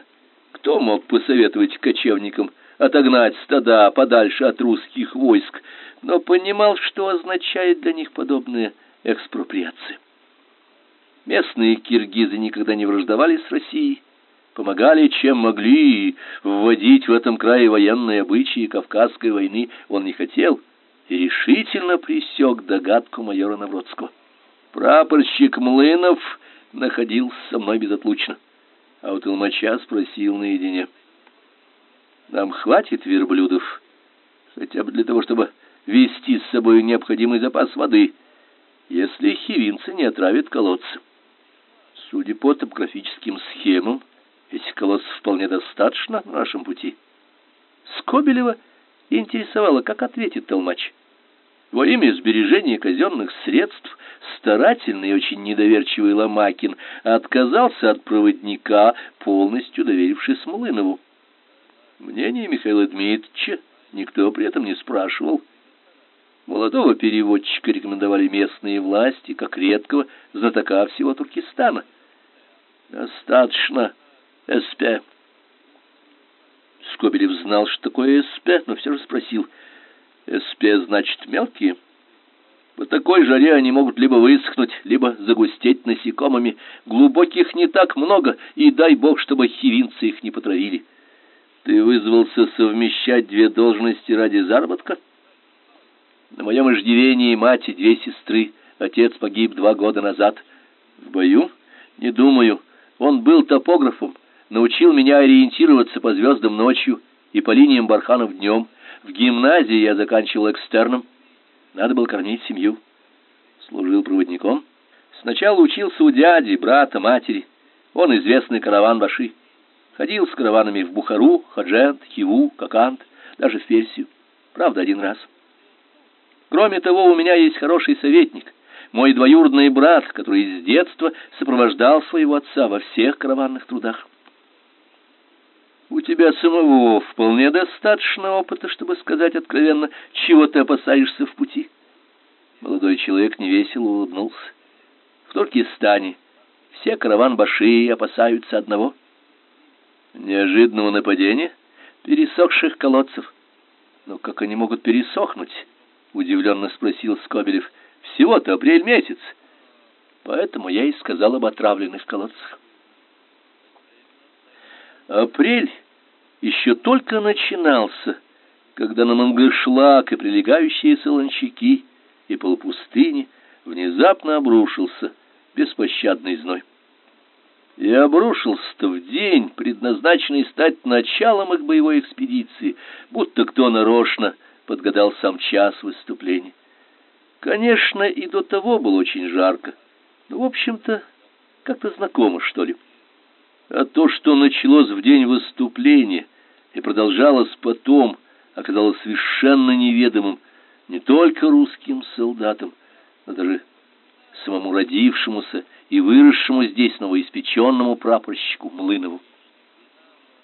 кто мог посоветовать кочевникам отогнать стада подальше от русских войск, но понимал, что означает для них подобная экспроприация. Местные киргизы никогда не враждовали с Россией, помогали чем могли, вводить в этом крае военные обычаи Кавказской войны он не хотел и решительно пресек догадку майора Навродского. Прапорщик Млынов находился со мной безотлучно а у толмача спросил наедине. «Нам хватит верблюдов, хотя бы для того, чтобы вести с собой необходимый запас воды, если хивинцы не отравят колодцы. Судя по топографическим схемам, этих колодцев вполне достаточно на нашем пути». Скобелева интересовало, как ответит толмач. Во имя сбережения казенных средств старательный и очень недоверчивый Ломакин отказался от проводника, полностью доверившись Млынову. Мнение Михаила Дмитриевича никто при этом не спрашивал. Молодого переводчика рекомендовали местные власти как редкого знатока всего Туркестана. Достаточно СП. Скобелев знал, что такое СП, но все же спросил. СП значит мелкие? По такой жаре они могут либо высохнуть, либо загустеть насекомыми. Глубоких не так много, и дай бог, чтобы хивинцы их не потравили. Ты вызвался совмещать две должности ради заработка? На моем иждивении мать и две сестры. Отец погиб два года назад. В бою? Не думаю. Он был топографом, научил меня ориентироваться по звездам ночью и по линиям барханов днем. В гимназии я заканчивал экстерном. Надо было кормить семью. Служил проводником. Сначала учился у дяди, брата, матери. Он известный караван-баши. Ходил с караванами в Бухару, Хаджент, Хиву, Кокант, даже в Персию. Правда, один раз. Кроме того, у меня есть хороший советник, мой двоюродный брат, который с детства сопровождал своего отца во всех караванных трудах. У тебя самого вполне достаточно опыта, чтобы сказать откровенно, чего ты опасаешься в пути. Молодой человек невесело улыбнулся. В Туркестане все караван-баши опасаются одного — неожиданного нападения пересохших колодцев. Но как они могут пересохнуть? — удивленно спросил Скобелев. — Всего-то апрель месяц. Поэтому я и сказал об отравленных колодцах. Апрель еще только начинался, когда на Мангышлак и прилегающие солончаки и полупустыни внезапно обрушился беспощадный зной. И обрушился-то в день, предназначенный стать началом их боевой экспедиции, будто кто нарочно подгадал сам час выступления. Конечно, и до того было очень жарко, но, в общем-то, как-то знакомо, что ли. А то, что началось в день выступления и продолжалось потом, оказалось совершенно неведомым не только русским солдатам, но даже самому родившемуся и выросшему здесь новоиспеченному прапорщику Млынову.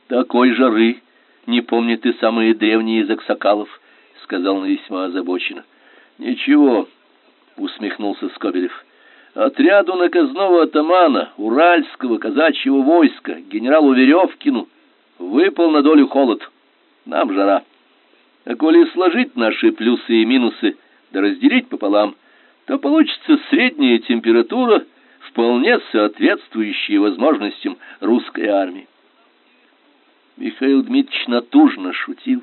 Такой жары не помнит и самые древние из аксакалов, сказал он весьма озабоченно. Ничего, усмехнулся Скобелев. Отряду наказного атамана Уральского казачьего войска генералу Веревкину выпал на долю холод. Нам жара. А коли сложить наши плюсы и минусы, да разделить пополам, то получится средняя температура, вполне соответствующая возможностям русской армии. Михаил Дмитриевич натужно шутил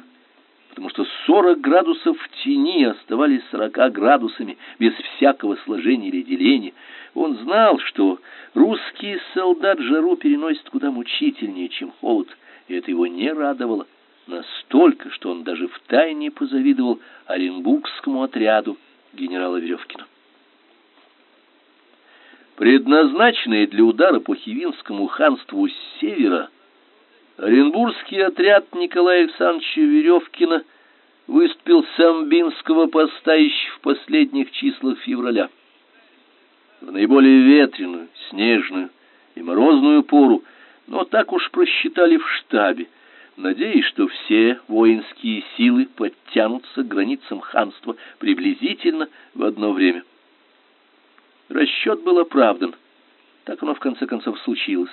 потому что 40 градусов в тени оставались 40 градусами без всякого сложения или деления. Он знал, что русский солдат жару переносит куда мучительнее, чем холод, и это его не радовало настолько, что он даже втайне позавидовал Оренбургскому отряду генерала Веревкина. Предназначенные для удара по Хивинскому ханству с севера, Оренбургский отряд Николая Александровича Веревкина выступил с Амбинского поста еще в последних числах февраля. В наиболее ветреную, снежную и морозную пору, но так уж просчитали в штабе, надеясь, что все воинские силы подтянутся к границам ханства приблизительно в одно время. Расчет был оправдан. Так оно в конце концов случилось.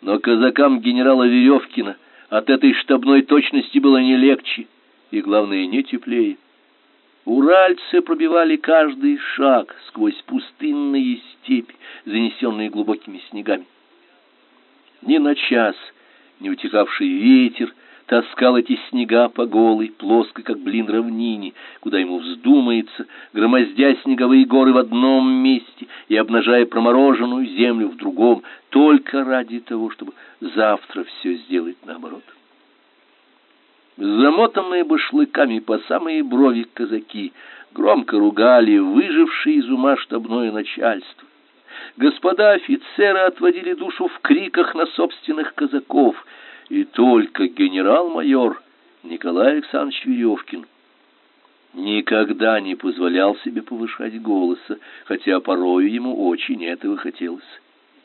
Но казакам генерала Веревкина от этой штабной точности было не легче, и, главное, не теплее. Уральцы пробивали каждый шаг сквозь пустынные степи, занесенные глубокими снегами. Ни на час не утихавший ветер таскал эти снега по голой, плоской, как блин, равнине, куда ему вздумается, громоздя снеговые горы в одном месте и обнажая промороженную землю в другом, только ради того, чтобы завтра все сделать наоборот. Замотанные башлыками по самые брови казаки громко ругали выжившие из ума штабное начальство. Господа офицеры отводили душу в криках на собственных казаков, и только генерал-майор Николай Александрович Веревкин никогда не позволял себе повышать голоса, хотя порою ему очень этого хотелось.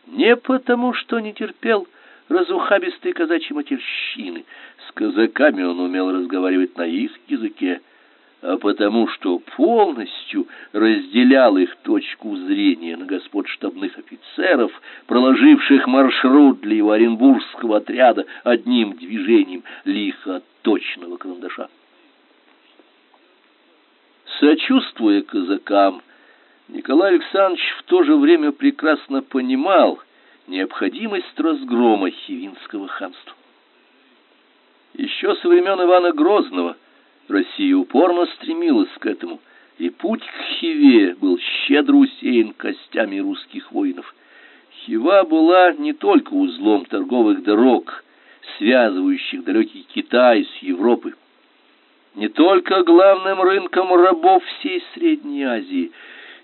Не потому, что не терпел разухабистой казачьей матерщины. С казаками он умел разговаривать на их языке, а потому что полностью разделял их точку зрения на господ штабных офицеров, проложивших маршрут для его оренбургского отряда одним движением лихо точного карандаша. Сочувствуя казакам, Николай Александрович в то же время прекрасно понимал необходимость разгрома Хивинского ханства. Еще со времен Ивана Грозного Россия упорно стремилась к этому, и путь к Хиве был щедро усеян костями русских воинов. Хива была не только узлом торговых дорог, связывающих далекий Китай с Европой, не только главным рынком рабов всей Средней Азии.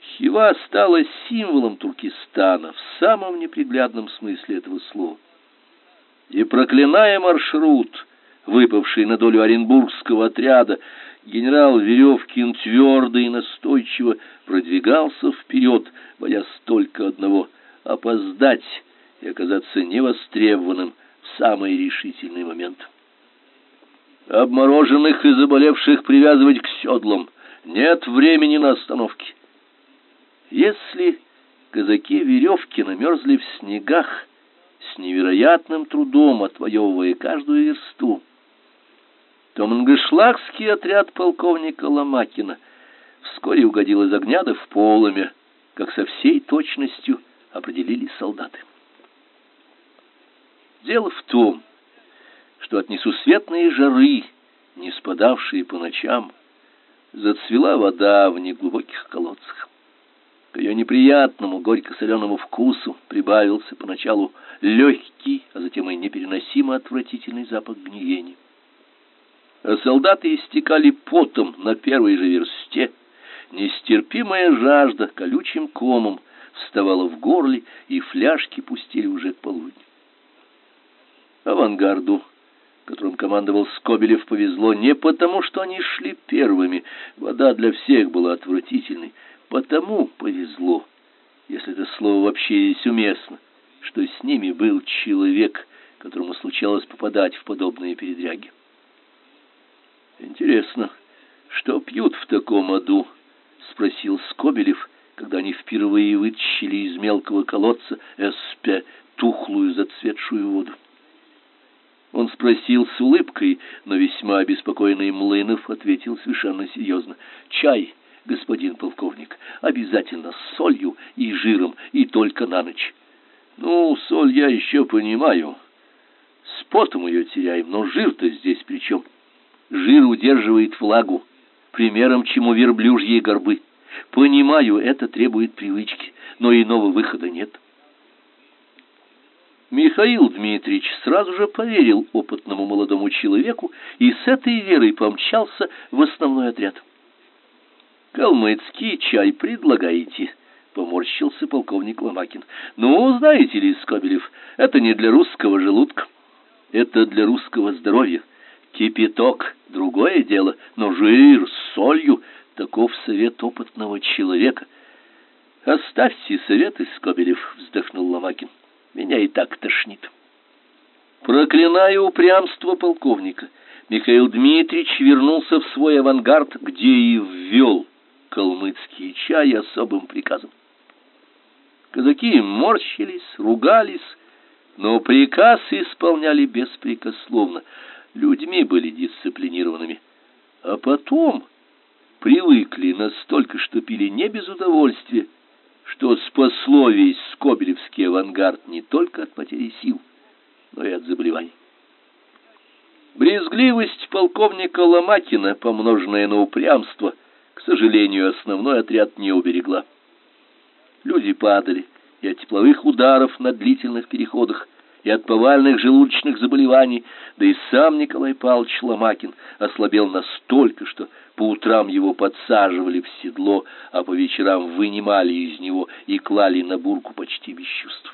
Хива стала символом Туркестана в самом неприглядном смысле этого слова. И проклиная маршрут, выпавший на долю оренбургского отряда, генерал Веревкин твердо и настойчиво продвигался вперед, боясь только одного — опоздать и оказаться невостребованным в самый решительный момент. Обмороженных и заболевших привязывать к седлам. Нет времени на остановки. Если казаки веревки намерзли в снегах, с невероятным трудом отвоевывая каждую версту, то мангышлакский отряд полковника Ломакина вскоре угодил из огня да в полымя, как со всей точностью определили солдаты. Дело в том, что от несусветной жары, не спадавшей по ночам, зацвела вода в неглубоких колодцах. К ее неприятному горько-соленому вкусу прибавился поначалу легкий, а затем и непереносимо отвратительный запах гниения. Солдаты истекали потом на первой же версте, нестерпимая жажда колючим комом вставала в горле, и фляжки пустили уже к полудню. Авангарду которым командовал Скобелев, повезло не потому, что они шли первыми, вода для всех была отвратительной, потому повезло, если это слово вообще есть уместно, что с ними был человек, которому случалось попадать в подобные передряги. Интересно, что пьют в таком аду? спросил Скобелев, когда они впервые вытащили из мелкого колодца СП тухлую зацветшую воду. Он спросил с улыбкой, но весьма обеспокоенный Млынов ответил совершенно серьезно. «Чай, господин полковник, обязательно с солью и жиром, и только на ночь». «Ну, соль я еще понимаю. С потом ее теряем, но жир-то здесь при чем? Жир удерживает влагу, примером чему верблюжьи горбы. Понимаю, это требует привычки, но иного выхода нет». Михаил Дмитриевич сразу же поверил опытному молодому человеку и с этой верой помчался в основной отряд. «Калмыцкий чай предлагаете?» — поморщился полковник Ломакин. «Ну, знаете ли, Скобелев, это не для русского желудка, это для русского здоровья. Кипяток — другое дело, но жир с солью — таков совет опытного человека». «Оставьте советы, Скобелев», — вздохнул Ломакин. Меня и так тошнит. Проклиная упрямство полковника, Михаил Дмитриевич вернулся в свой авангард, где и ввел калмыцкий чай особым приказом. Казаки морщились, ругались, но приказ исполняли беспрекословно. Людьми были дисциплинированными. А потом привыкли настолько, что пили не без удовольствия, что спасло весь скобелевский авангард не только от потери сил, но и от заболеваний. Брезгливость полковника Ломакина, помноженная на упрямство, к сожалению, основной отряд не уберегла. Люди падали и от тепловых ударов на длительных переходах, и от повальных желудочных заболеваний, да и сам Николай Павлович Ломакин ослабел настолько, что по утрам его подсаживали в седло, а по вечерам вынимали из него и клали на бурку почти без чувств.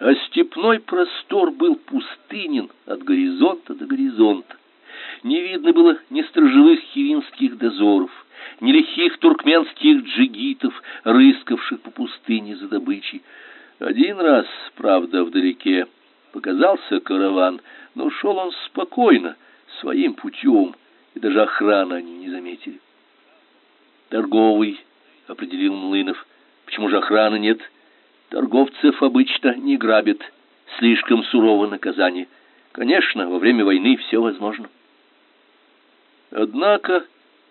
А степной простор был пустынен от горизонта до горизонта. Не видно было ни сторожевых хивинских дозоров, ни лихих туркменских джигитов, рыскавших по пустыне за добычей. Один раз, правда, вдалеке показался караван, но шел он спокойно, своим путем, и даже охрана они не заметили. Торговый, определил Млынов. Почему же охраны нет? Торговцев обычно не грабят. Слишком сурово наказание. Конечно, во время войны все возможно. Однако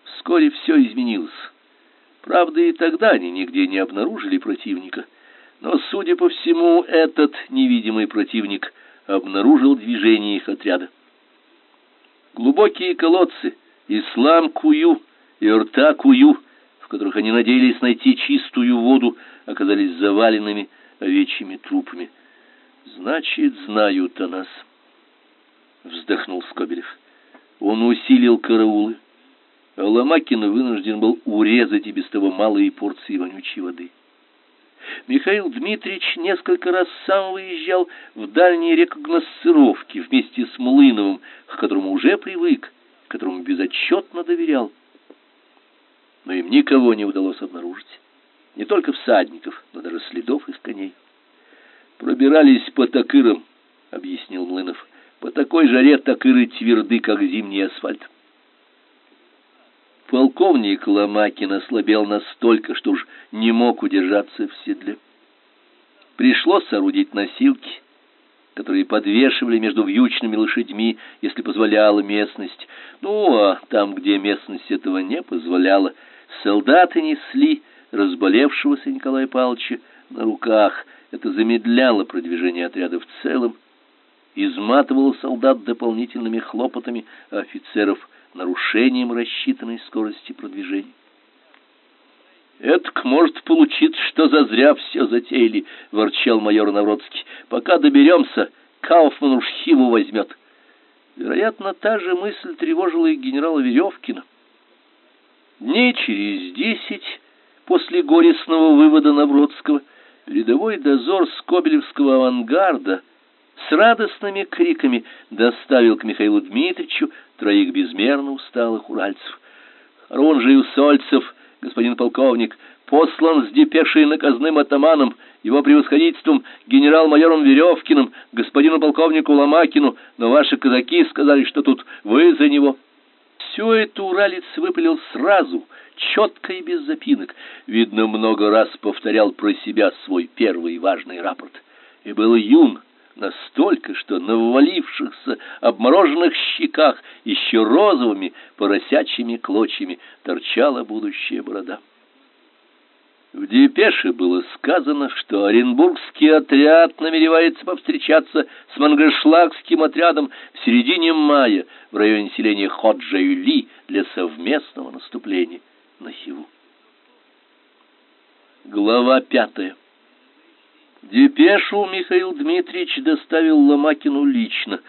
вскоре все изменилось. Правда, и тогда они нигде не обнаружили противника. Но, судя по всему, этот невидимый противник обнаружил движение их отряда. Глубокие колодцы, Ислам-Кую и Рта-Кую, в которых они надеялись найти чистую воду, оказались заваленными овечьими трупами. «Значит, знают о нас», — вздохнул Скобелев. Он усилил караулы, Ломакин вынужден был урезать и без того малые порции вонючей воды. Михаил Дмитриевич несколько раз сам выезжал в дальние рекогносцировки вместе с Млыновым, к которому уже привык, которому безотчетно доверял. Но им никого не удалось обнаружить. Не только всадников, но даже следов из коней. Пробирались по такырам, объяснил Млынов. По такой жаре такыры тверды, как зимний асфальт. Полковник Ломакин ослабел настолько, что уж не мог удержаться в седле. Пришлось соорудить носилки, которые подвешивали между вьючными лошадьми, если позволяла местность. Ну, а там, где местность этого не позволяла, солдаты несли разболевшегося Николая Павловича на руках. Это замедляло продвижение отряда в целом, изматывало солдат дополнительными хлопотами, а офицеров нарушением рассчитанной скорости продвижения. «Этак может получиться, что зазря все затеяли», — ворчал майор Навродский. «Пока доберемся, Кауфман уж Хиву возьмет». Вероятно, та же мысль тревожила и генерала Веревкина. Дней через десять после горестного вывода Навродского передовой дозор Скобелевского авангарда с радостными криками доставил к Михаилу Дмитриевичу троих безмерно усталых уральцев. Харунжий Усольцев, господин полковник, послан с депешей наказным атаманом, его превосходительством генерал-майором Веревкиным, господину полковнику Ломакину, но ваши казаки сказали, что тут вы за него. Все это уралец выпалил сразу, четко и без запинок. Видно, много раз повторял про себя свой первый важный рапорт. И был юн, настолько, что на ввалившихся обмороженных щеках еще розовыми поросячьими клочьями торчала будущая борода. В депеше было сказано, что Оренбургский отряд намеревается повстречаться с Мангершлагским отрядом в середине мая в районе селения Ходжаюли для совместного наступления на Хиву. Глава пятая Депешу Михаил Дмитриевич доставил Ломакину лично.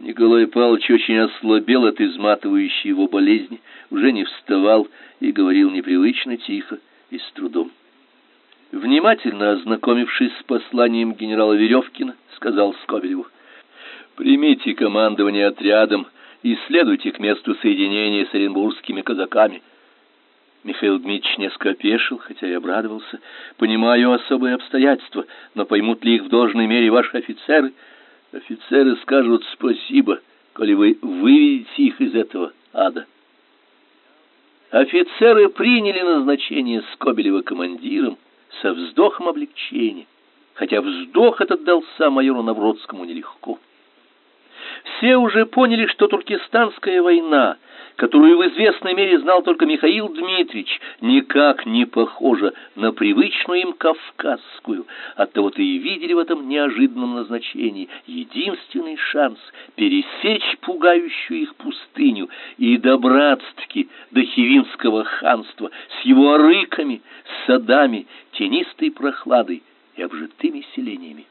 Николай Павлович очень ослабел от изматывающей его болезни, уже не вставал и говорил непривычно тихо и с трудом. Внимательно ознакомившись с посланием генерала Веревкина, сказал Скобелеву, «Примите командование отрядом и следуйте к месту соединения с оренбургскими казаками». Михаил Дмитриевич несколько опешил, хотя и обрадовался. «Понимаю особые обстоятельства, но поймут ли их в должной мере ваши офицеры?» «Офицеры скажут спасибо, коли вы выведете их из этого ада». Офицеры приняли назначение Скобелева командиром со вздохом облегчения, хотя вздох этот дался майору Навродскому нелегко. Все уже поняли, что туркестанская война, которую в известной мере знал только Михаил Дмитриевич, никак не похожа на привычную им кавказскую. Оттого-то и видели в этом неожиданном назначении единственный шанс пересечь пугающую их пустыню и добраться-таки до Хивинского ханства с его арыками, садами, тенистой прохладой и обжитыми селениями.